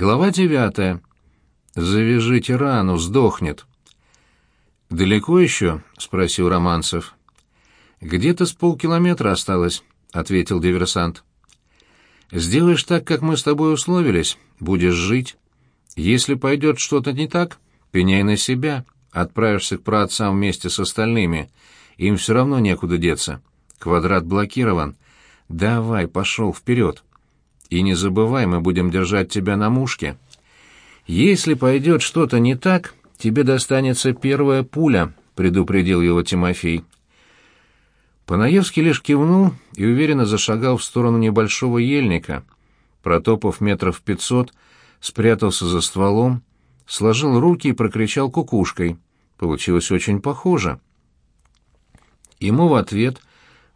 Глава девятая. «Завяжите рану, сдохнет». «Далеко еще?» — спросил Романцев. «Где-то с полкилометра осталось», — ответил диверсант. «Сделаешь так, как мы с тобой условились, будешь жить. Если пойдет что-то не так, пеняй на себя, отправишься к праотцам вместе с остальными. Им все равно некуда деться. Квадрат блокирован. Давай, пошел вперед. И не забывай, мы будем держать тебя на мушке. Если пойдет что-то не так, тебе достанется первая пуля», — предупредил его Тимофей. Панаевский лишь кивнул и уверенно зашагал в сторону небольшого ельника. Протопав метров пятьсот, спрятался за стволом, сложил руки и прокричал кукушкой. Получилось очень похоже. Ему в ответ,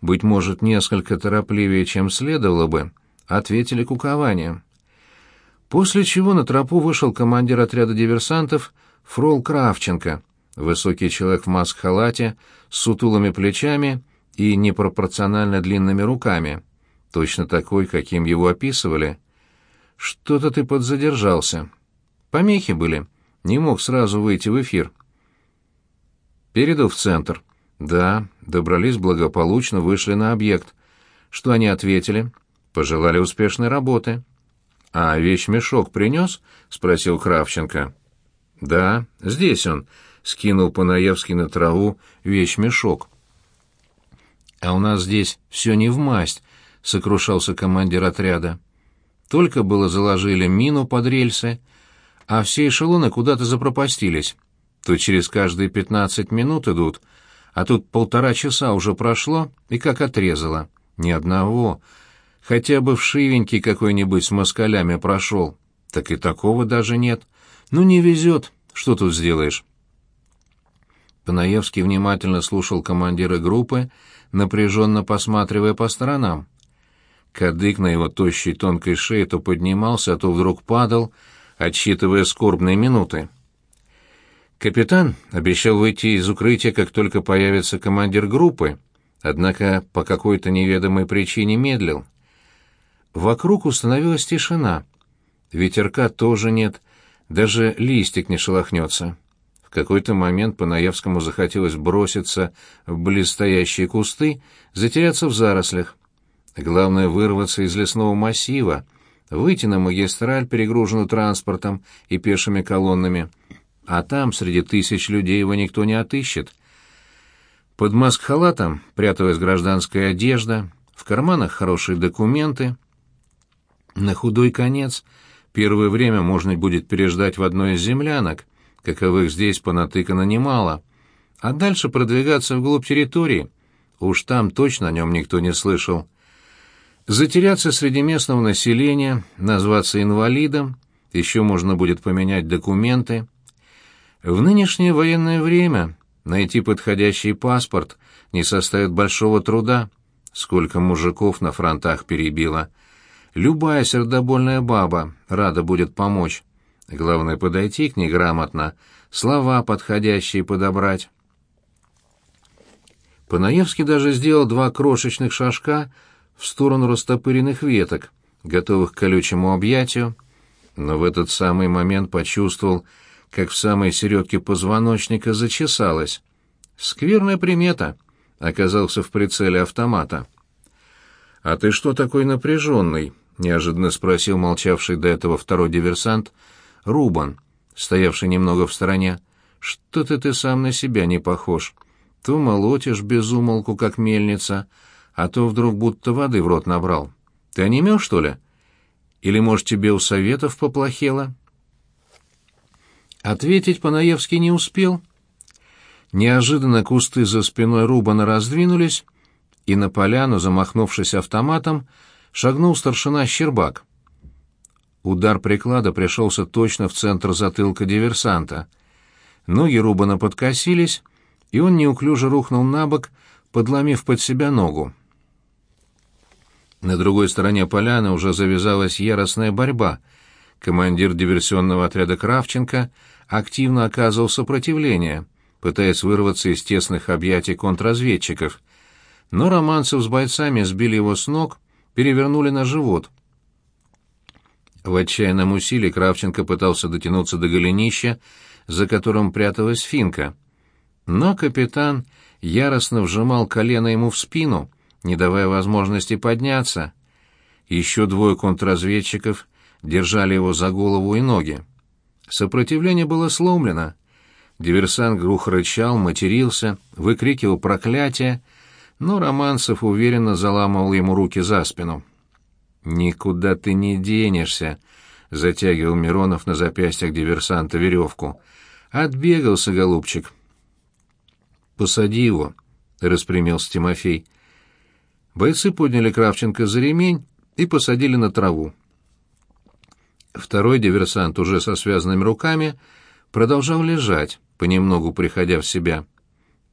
быть может, несколько торопливее, чем следовало бы, ответили кукованием. После чего на тропу вышел командир отряда диверсантов Фрол Кравченко, высокий человек в маск-халате, с сутулыми плечами и непропорционально длинными руками, точно такой, каким его описывали. «Что-то ты подзадержался. Помехи были. Не мог сразу выйти в эфир». «Передал в центр?» «Да, добрались благополучно, вышли на объект. Что они ответили?» «Пожелали успешной работы». «А вещмешок принес?» — спросил Кравченко. «Да, здесь он», — скинул Панаевский на траву вещмешок. «А у нас здесь все не в масть», — сокрушался командир отряда. «Только было заложили мину под рельсы, а все эшелоны куда-то запропастились. То через каждые пятнадцать минут идут, а тут полтора часа уже прошло, и как отрезало. Ни одного. Хотя бы вшивенький какой-нибудь с москалями прошел. Так и такого даже нет. Ну, не везет. Что тут сделаешь?» Панаевский внимательно слушал командира группы, напряженно посматривая по сторонам. Кадык на его тощей тонкой шее то поднимался, а то вдруг падал, отсчитывая скорбные минуты. Капитан обещал выйти из укрытия, как только появится командир группы, однако по какой-то неведомой причине медлил. Вокруг установилась тишина. Ветерка тоже нет, даже листик не шелохнется какой-то момент Панаевскому захотелось броситься в близстоящие кусты, затеряться в зарослях. Главное — вырваться из лесного массива, выйти на магистраль, перегруженную транспортом и пешими колоннами. А там, среди тысяч людей, его никто не отыщет. Под маск-халатом пряталась гражданская одежда, в карманах хорошие документы. На худой конец первое время можно будет переждать в одной из землянок, каковых здесь понатыкано немало, а дальше продвигаться вглубь территории. Уж там точно о нем никто не слышал. Затеряться среди местного населения, назваться инвалидом, еще можно будет поменять документы. В нынешнее военное время найти подходящий паспорт не составит большого труда. Сколько мужиков на фронтах перебило. Любая сердобольная баба рада будет помочь. Главное подойти к ней грамотно, слова подходящие подобрать. Панаевский даже сделал два крошечных шажка в сторону растопыренных веток, готовых к колючему объятию, но в этот самый момент почувствовал, как в самой середке позвоночника зачесалось. Скверная примета. Оказался в прицеле автомата. «А ты что такой напряженный?» — неожиданно спросил молчавший до этого второй диверсант, Рубан, стоявший немного в стороне. «Что-то ты сам на себя не похож. То молотишь без умолку, как мельница, а то вдруг будто воды в рот набрал. Ты онемел, что ли? Или, может, тебе у советов поплохело?» Ответить Панаевский не успел. Неожиданно кусты за спиной Рубана раздвинулись, и на поляну, замахнувшись автоматом, шагнул старшина Щербак. Удар приклада пришелся точно в центр затылка диверсанта. Ноги Рубана подкосились, и он неуклюже рухнул на бок, подломив под себя ногу. На другой стороне поляны уже завязалась яростная борьба. Командир диверсионного отряда Кравченко активно оказывал сопротивление, пытаясь вырваться из тесных объятий контрразведчиков. Но романцев с бойцами сбили его с ног, перевернули на живот — В отчаянном усилии Кравченко пытался дотянуться до голенища, за которым пряталась финка. Но капитан яростно вжимал колено ему в спину, не давая возможности подняться. Еще двое контрразведчиков держали его за голову и ноги. Сопротивление было сломлено. Диверсант глухо рычал, матерился, выкрикивал проклятия, но Романцев уверенно заламывал ему руки за спину. «Никуда ты не денешься», — затягивал Миронов на запястьях диверсанта веревку. «Отбегался, голубчик». «Посади его», — распрямился Тимофей. Бойцы подняли Кравченко за ремень и посадили на траву. Второй диверсант, уже со связанными руками, продолжал лежать, понемногу приходя в себя.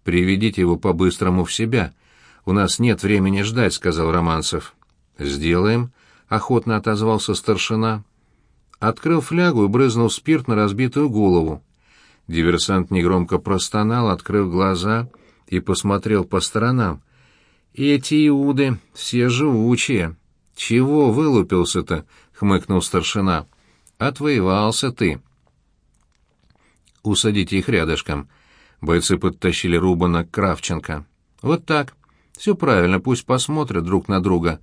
«Приведите его по-быстрому в себя. У нас нет времени ждать», — сказал Романцев. «Сделаем», — охотно отозвался старшина. Открыл флягу и брызнул спирт на разбитую голову. Диверсант негромко простонал, открыв глаза, и посмотрел по сторонам. «Эти иуды все живучие. Чего вылупился-то?» — хмыкнул старшина. «Отвоевался ты». «Усадите их рядышком». Бойцы подтащили Рубана к Кравченко. «Вот так. Все правильно, пусть посмотрят друг на друга.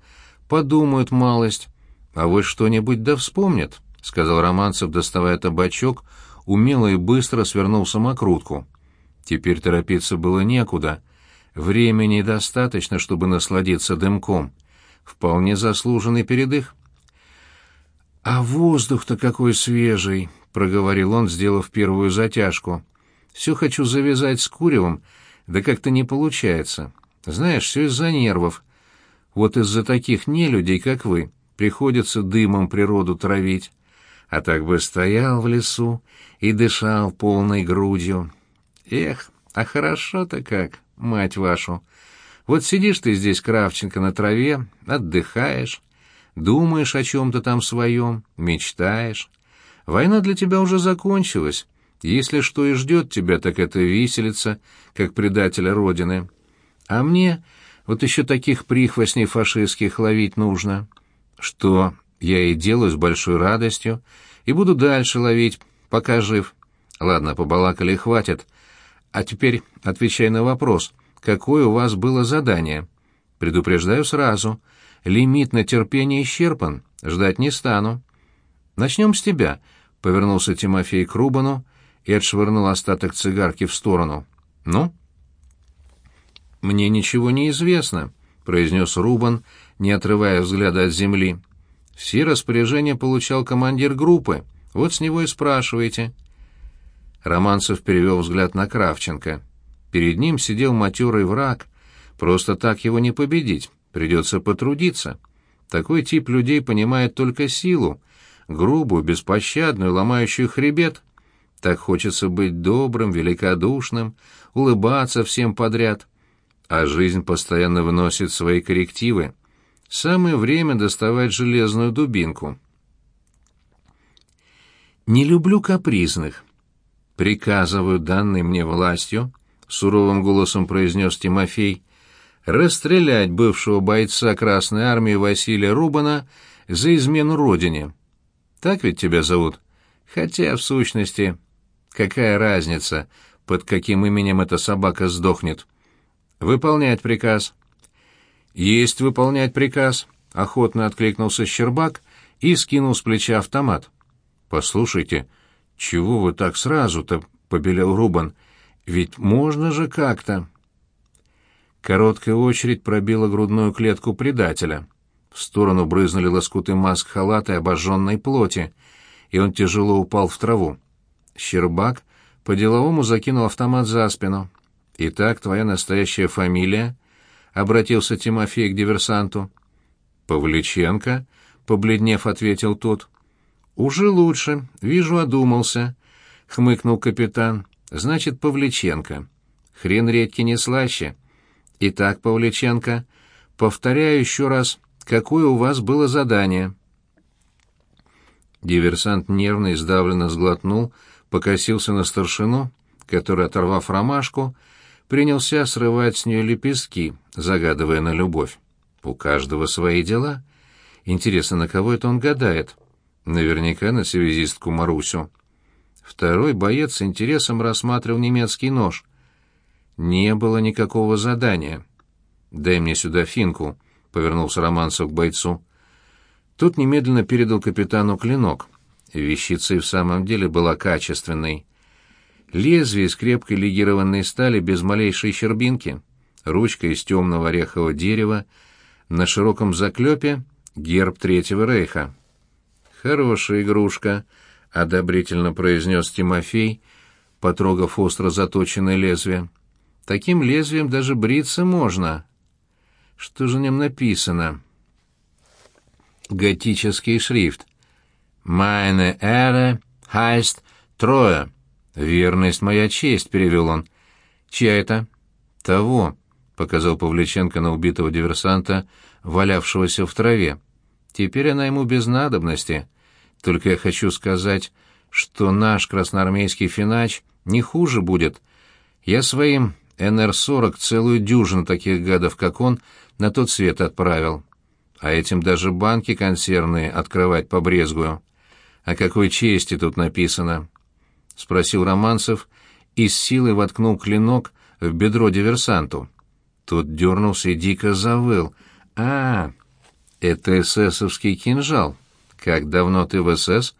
Подумают малость. А вы что-нибудь да вспомнят», — сказал Романцев, доставая табачок, умело и быстро свернул самокрутку. Теперь торопиться было некуда. Времени достаточно, чтобы насладиться дымком. Вполне заслуженный передых. «А воздух-то какой свежий!» — проговорил он, сделав первую затяжку. «Все хочу завязать с куревом, да как-то не получается. Знаешь, все из-за нервов. Вот из-за таких нелюдей, как вы, приходится дымом природу травить. А так бы стоял в лесу и дышал полной грудью. Эх, а хорошо-то как, мать вашу. Вот сидишь ты здесь, Кравченко, на траве, отдыхаешь, думаешь о чем-то там своем, мечтаешь. Война для тебя уже закончилась. Если что и ждет тебя, так это виселица, как предателя Родины. А мне вот еще таких прихвостней фашистских ловить нужно. Что я и делаю с большой радостью, и буду дальше ловить, пока жив. Ладно, побалакали, хватит. А теперь отвечай на вопрос, какое у вас было задание? Предупреждаю сразу, лимит на терпение исчерпан, ждать не стану. Начнем с тебя, — повернулся Тимофей к Рубану и отшвырнул остаток цигарки в сторону. Ну? Мне ничего не известно, — произнес Рубан, не отрывая взгляда от земли. Все распоряжения получал командир группы, вот с него и спрашивайте. Романцев перевел взгляд на Кравченко. Перед ним сидел матерый враг. Просто так его не победить, придется потрудиться. Такой тип людей понимает только силу, грубую, беспощадную, ломающую хребет. Так хочется быть добрым, великодушным, улыбаться всем подряд. А жизнь постоянно вносит свои коррективы. Самое время доставать железную дубинку. Не люблю капризных. Приказываю данной мне властью, суровым голосом произнес Тимофей, расстрелять бывшего бойца Красной Армии Василия Рубана за измену родине. Так ведь тебя зовут? Хотя, в сущности, какая разница, под каким именем эта собака сдохнет? Выполнять приказ. «Есть выполнять приказ», — охотно откликнулся Щербак и скинул с плеча автомат. «Послушайте, чего вы так сразу-то?» — побелел Рубан. «Ведь можно же как-то». Короткая очередь пробила грудную клетку предателя. В сторону брызнули лоскуты маск халата и обожженной плоти, и он тяжело упал в траву. Щербак по-деловому закинул автомат за спину. «Итак, твоя настоящая фамилия?» обратился Тимофей к диверсанту. Павличенко, побледнев, ответил тот. Уже лучше, вижу, одумался, хмыкнул капитан. Значит, Павличенко. Хрен редьки не слаще. Итак, Павличенко, повторяю еще раз, какое у вас было задание. Диверсант нервно и сдавленно сглотнул, покосился на старшину, который, оторвав ромашку, принялся срывать с нее лепестки, загадывая на любовь. У каждого свои дела. Интересно, на кого это он гадает? Наверняка на связистку Марусю. Второй боец с интересом рассматривал немецкий нож. Не было никакого задания. «Дай мне сюда финку», — повернулся Романцев к бойцу. Тот немедленно передал капитану клинок. Вещица и в самом деле была качественной. Лезвие из крепкой легированной стали без малейшей щербинки, ручка из темного орехового дерева, на широком заклепе герб Третьего Рейха. «Хорошая игрушка», — одобрительно произнес Тимофей, потрогав остро заточенное лезвие. «Таким лезвием даже бриться можно». «Что же в нем написано?» «Готический шрифт. «Meine Ehre heißt Трое». «Верность моя честь», — перевел он. «Чья это?» «Того», — показал Павличенко на убитого диверсанта, валявшегося в траве. «Теперь она ему без надобности. Только я хочу сказать, что наш красноармейский финач не хуже будет. Я своим НР-40 целую дюжину таких гадов, как он, на тот свет отправил. А этим даже банки консервные открывать побрезгую. О какой чести тут написано?» — спросил Романцев и с силой воткнул клинок в бедро диверсанту. Тот дернулся и дико завыл. «А, это эсэсовский кинжал. Как давно ты в СС?»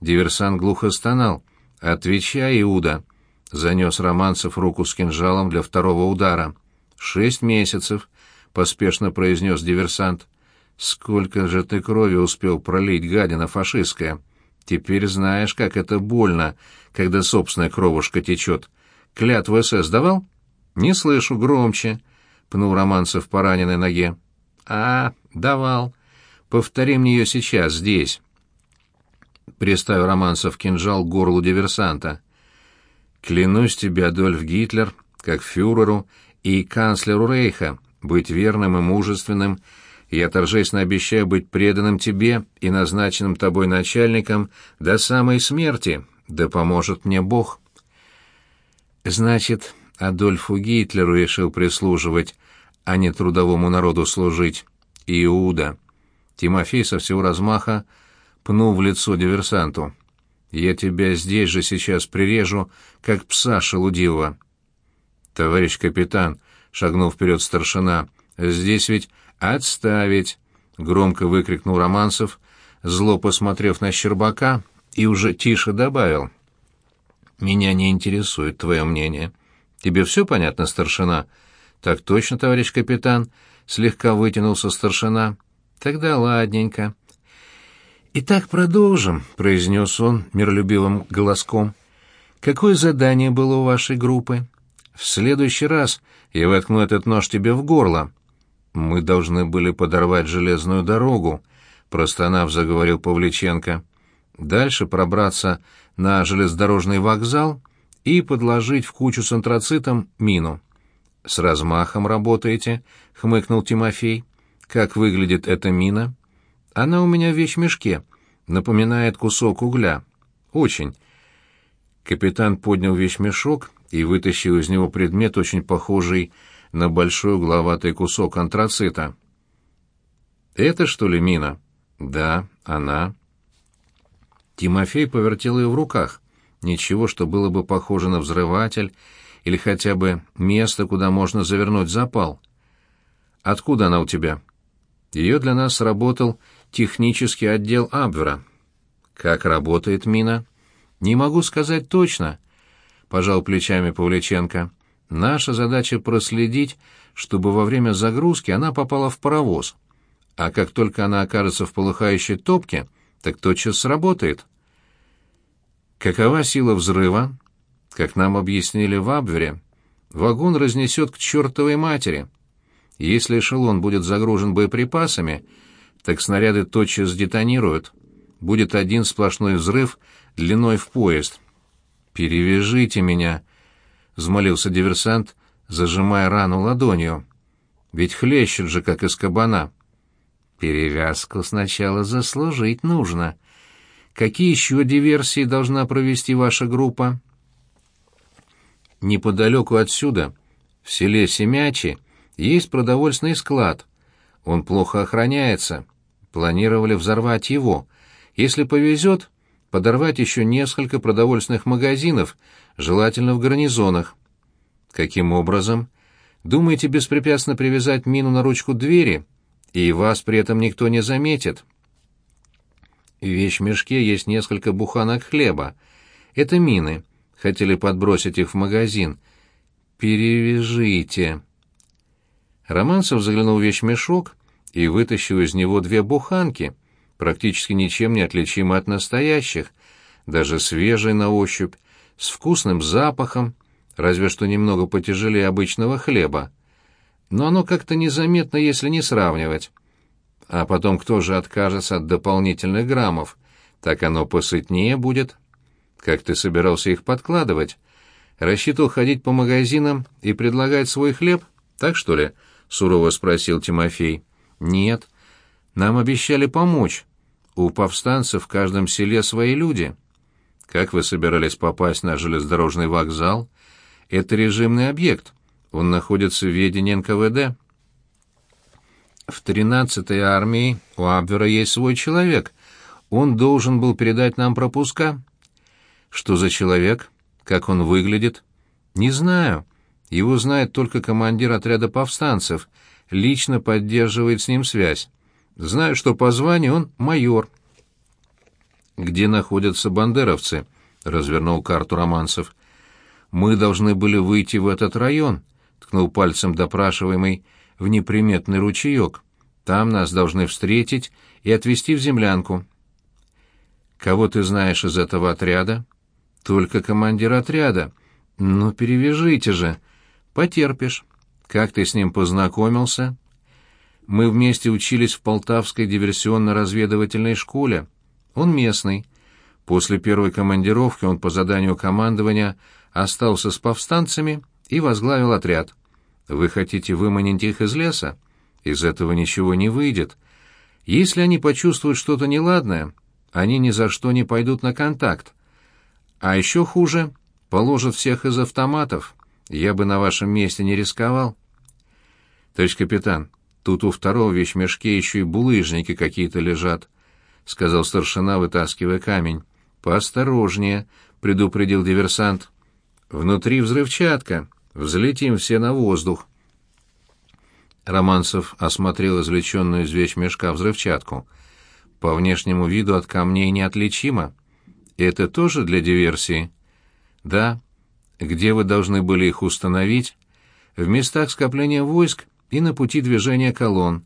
Диверсант глухо стонал. «Отвечай, Иуда!» — занес Романцев руку с кинжалом для второго удара. «Шесть месяцев», — поспешно произнес диверсант. «Сколько же ты крови успел пролить, гадина фашистская!» Теперь знаешь, как это больно, когда собственная кровушка течет. Клятву СС давал? Не слышу, громче, пнул Романцев по раненой ноге. А, давал. Повтори мне ее сейчас, здесь. Приставил Романцев кинжал к горлу диверсанта. Клянусь тебе, Адольф Гитлер, как фюреру и канцлеру Рейха, быть верным и мужественным, я торжественно обещаю быть преданным тебе и назначенным тобой начальником до самой смерти, да поможет мне Бог. Значит, Адольфу Гитлеру решил прислуживать, а не трудовому народу служить. Иуда. Тимофей со всего размаха пнул в лицо диверсанту. Я тебя здесь же сейчас прирежу, как пса шелудивого. Товарищ капитан, шагнул вперед старшина, здесь ведь «Отставить!» — громко выкрикнул Романцев, зло посмотрев на Щербака, и уже тише добавил. «Меня не интересует твое мнение. Тебе все понятно, старшина?» «Так точно, товарищ капитан», — слегка вытянулся старшина. «Тогда ладненько». «Итак, продолжим», — произнес он миролюбивым голоском. «Какое задание было у вашей группы? В следующий раз я воткну этот нож тебе в горло, «Мы должны были подорвать железную дорогу», — простонав, заговорил Павличенко. «Дальше пробраться на железнодорожный вокзал и подложить в кучу с антрацитом мину». «С размахом работаете», — хмыкнул Тимофей. «Как выглядит эта мина?» «Она у меня в вещмешке. Напоминает кусок угля. Очень». Капитан поднял вещмешок и вытащил из него предмет, очень похожий большой угловатый кусок антрацита. «Это, что ли, мина?» «Да, она». Тимофей повертел ее в руках. Ничего, что было бы похоже на взрыватель или хотя бы место, куда можно завернуть запал. «Откуда она у тебя?» Ее для нас сработал технический отдел Абвера. «Как работает мина?» «Не могу сказать точно», — пожал плечами Павличенко. Наша задача проследить, чтобы во время загрузки она попала в паровоз. А как только она окажется в полыхающей топке, так тотчас сработает. Какова сила взрыва? Как нам объяснили в Абвере, вагон разнесет к чертовой матери. Если эшелон будет загружен боеприпасами, так снаряды тотчас детонируют. Будет один сплошной взрыв длиной в поезд. «Перевяжите меня», взмолился диверсант, зажимая рану ладонью. Ведь хлещет же, как из кабана. Перевязку сначала заслужить нужно. Какие еще диверсии должна провести ваша группа? Неподалеку отсюда, в селе Семячи, есть продовольственный склад. Он плохо охраняется. Планировали взорвать его. Если повезет, подорвать еще несколько продовольственных магазинов, желательно в гарнизонах. Каким образом? Думаете беспрепятственно привязать мину на ручку двери, и вас при этом никто не заметит? В вещмешке есть несколько буханок хлеба. Это мины. Хотели подбросить их в магазин. Перевяжите. Романцев заглянул в вещмешок и вытащил из него две буханки, практически ничем не отличимые от настоящих, даже свежие на ощупь, с вкусным запахом, разве что немного потяжелее обычного хлеба. Но оно как-то незаметно, если не сравнивать. А потом кто же откажется от дополнительных граммов? Так оно посытнее будет. Как ты собирался их подкладывать? Рассчитывал ходить по магазинам и предлагать свой хлеб? Так что ли? Сурово спросил Тимофей. Нет. Нам обещали помочь. У повстанцев в каждом селе свои люди. Как вы собирались попасть на железнодорожный вокзал? Это режимный объект. Он находится в ведении НКВД. В 13-й армии у Абвера есть свой человек. Он должен был передать нам пропуска. Что за человек? Как он выглядит? Не знаю. Его знает только командир отряда повстанцев. Лично поддерживает с ним связь. Знаю, что по званию он майор. Где находятся бандеровцы? Развернул карту Романцев. Мы должны были выйти в этот район, ткнул пальцем допрашиваемый в неприметный ручеек. Там нас должны встретить и отвезти в землянку. Кого ты знаешь из этого отряда? Только командир отряда. Ну, перевяжите же. Потерпишь. Как ты с ним познакомился? Мы вместе учились в Полтавской диверсионно-разведывательной школе. Он местный. После первой командировки он по заданию командования остался с повстанцами и возглавил отряд. Вы хотите выманить их из леса? Из этого ничего не выйдет. Если они почувствуют что-то неладное, они ни за что не пойдут на контакт. А еще хуже, положат всех из автоматов. Я бы на вашем месте не рисковал. Товарищ капитан, тут у второго вещмешке еще и булыжники какие-то лежат, — сказал старшина, вытаскивая камень. «Поосторожнее», — предупредил диверсант. «Внутри взрывчатка. Взлетим все на воздух». Романцев осмотрел извлеченную из вещмешка взрывчатку. По внешнему виду от камней неотличимо. «Это тоже для диверсии?» «Да. Где вы должны были их установить?» «В местах скопления войск и на пути движения колонн.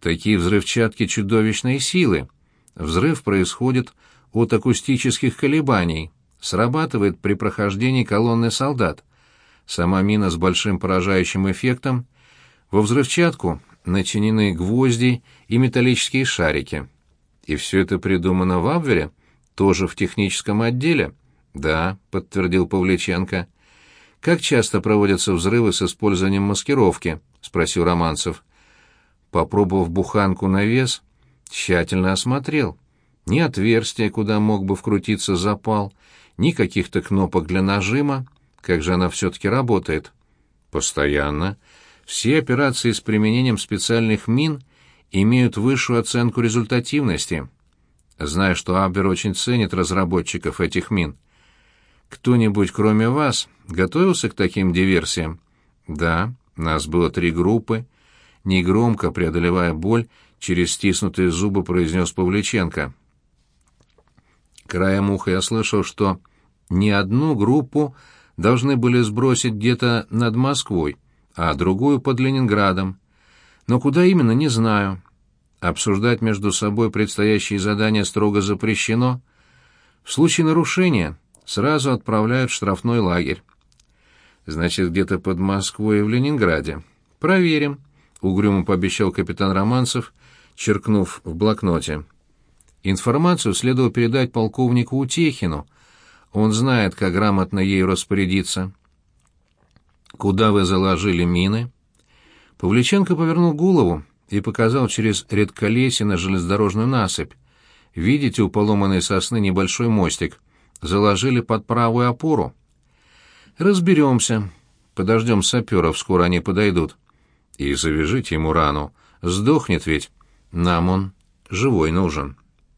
Такие взрывчатки чудовищной силы. Взрыв происходит от акустических колебаний, срабатывает при прохождении колонны солдат. Сама мина с большим поражающим эффектом. Во взрывчатку начинены гвозди и металлические шарики. И все это придумано в Абвере? Тоже в техническом отделе? Да, подтвердил Павличенко. Как часто проводятся взрывы с использованием маскировки? Спросил Романцев. Попробовав буханку на вес, тщательно осмотрел. Ни отверстия, куда мог бы вкрутиться запал, ни каких-то кнопок для нажима. Как же она все-таки работает? Постоянно. Все операции с применением специальных мин имеют высшую оценку результативности. Знаю, что Абвер очень ценит разработчиков этих мин. Кто-нибудь, кроме вас, готовился к таким диверсиям? Да, нас было три группы. Негромко, преодолевая боль, через стиснутые зубы произнес Павличенко. Краем уха я слышал, что не одну группу должны были сбросить где-то над Москвой, а другую под Ленинградом. Но куда именно, не знаю. Обсуждать между собой предстоящие задания строго запрещено. В случае нарушения сразу отправляют в штрафной лагерь. Значит, где-то под Москвой и в Ленинграде. Проверим, угрюмо пообещал капитан Романцев, черкнув в блокноте. Информацию следовало передать полковнику Утехину. Он знает, как грамотно ею распорядиться. «Куда вы заложили мины?» Павличенко повернул голову и показал через редколесье на железнодорожную насыпь. «Видите у поломанной сосны небольшой мостик? Заложили под правую опору». «Разберемся. Подождем саперов, скоро они подойдут. И завяжите ему рану. Сдохнет ведь. Нам он живой нужен».